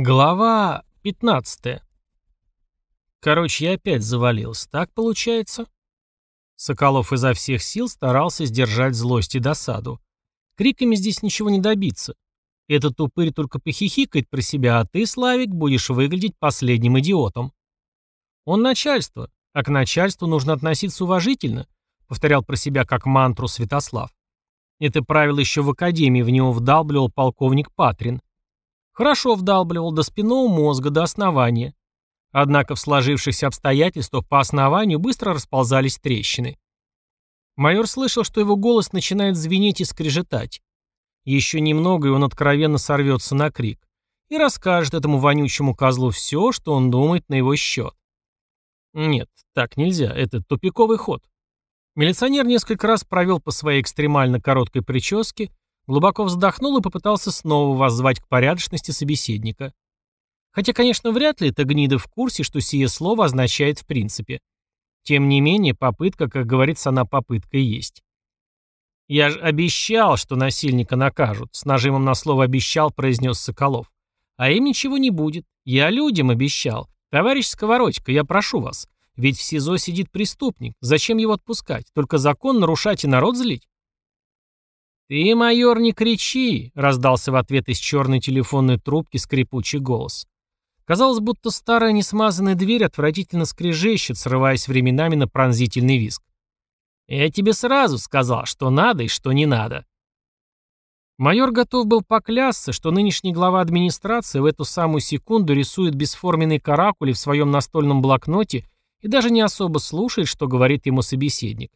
Глава 15. Короче, я опять завалился. Так получается? Соколов изо всех сил старался сдержать злость и досаду. Криками здесь ничего не добиться. Этот упырь только похихикает про себя, а ты, Славик, будешь выглядеть последним идиотом. Он начальство, а к начальству нужно относиться уважительно, повторял про себя как мантру Святослав. Это правило еще в академии в него вдалбливал полковник Патрин. Хорошо вдалбливал до спинного мозга, до основания. Однако в сложившихся обстоятельствах по основанию быстро расползались трещины. Майор слышал, что его голос начинает звенеть и скрежетать. Еще немного, и он откровенно сорвется на крик. И расскажет этому вонючему козлу все, что он думает на его счет. Нет, так нельзя, это тупиковый ход. Милиционер несколько раз провел по своей экстремально короткой прическе, Глубоко вздохнул и попытался снова воззвать к порядочности собеседника. Хотя, конечно, вряд ли эта гнида в курсе, что сие слово означает в принципе. Тем не менее, попытка, как говорится, она попытка есть. «Я же обещал, что насильника накажут», — с нажимом на слово «обещал» произнес Соколов. «А им ничего не будет. Я людям обещал. Товарищ Сковородько, я прошу вас. Ведь в СИЗО сидит преступник. Зачем его отпускать? Только закон нарушать и народ злить?» «Ты, майор, не кричи!» — раздался в ответ из черной телефонной трубки скрипучий голос. Казалось, будто старая несмазанная дверь отвратительно скрежещет, срываясь временами на пронзительный визг. «Я тебе сразу сказал, что надо и что не надо». Майор готов был поклясться, что нынешний глава администрации в эту самую секунду рисует бесформенные каракули в своем настольном блокноте и даже не особо слушает, что говорит ему собеседник.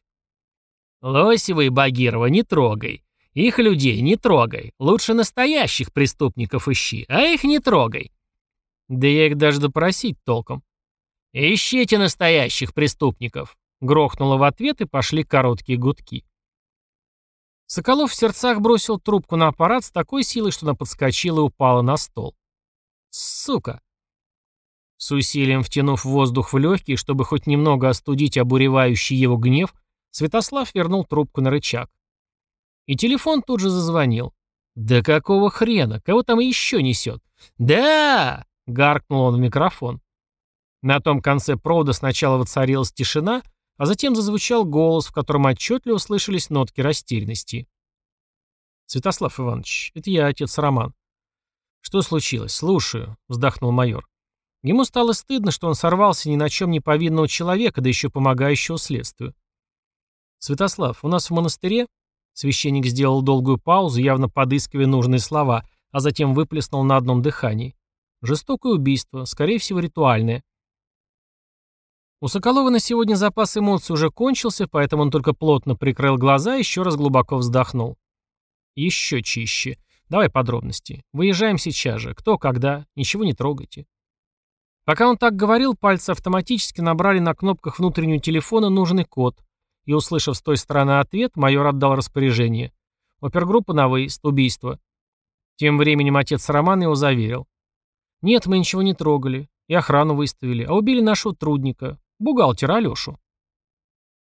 «Лосева и Багирова не трогай. Их людей не трогай. Лучше настоящих преступников ищи, а их не трогай. Да я их даже допросить толком. Ищите настоящих преступников. Грохнуло в ответ и пошли короткие гудки. Соколов в сердцах бросил трубку на аппарат с такой силой, что она подскочила и упала на стол. Сука. С усилием втянув воздух в легкие, чтобы хоть немного остудить обуревающий его гнев, Святослав вернул трубку на рычаг. И телефон тут же зазвонил. «Да какого хрена? Кого там еще несет?» «Да!» — гаркнул он в микрофон. На том конце провода сначала воцарилась тишина, а затем зазвучал голос, в котором отчетливо слышались нотки растерянности. «Святослав Иванович, это я, отец Роман». «Что случилось? Слушаю», — вздохнул майор. Ему стало стыдно, что он сорвался ни на чем не повинного человека, да еще помогающего следствию. «Святослав, у нас в монастыре Священник сделал долгую паузу, явно подыскивая нужные слова, а затем выплеснул на одном дыхании. Жестокое убийство, скорее всего, ритуальное. У Соколова на сегодня запас эмоций уже кончился, поэтому он только плотно прикрыл глаза и еще раз глубоко вздохнул. Еще чище. Давай подробности. Выезжаем сейчас же. Кто, когда. Ничего не трогайте. Пока он так говорил, пальцы автоматически набрали на кнопках внутреннего телефона нужный код, и, услышав с той стороны ответ, майор отдал распоряжение. Опергруппа на выезд, убийство. Тем временем отец Романа его заверил. Нет, мы ничего не трогали. И охрану выставили, а убили нашего трудника, бухгалтера Алешу.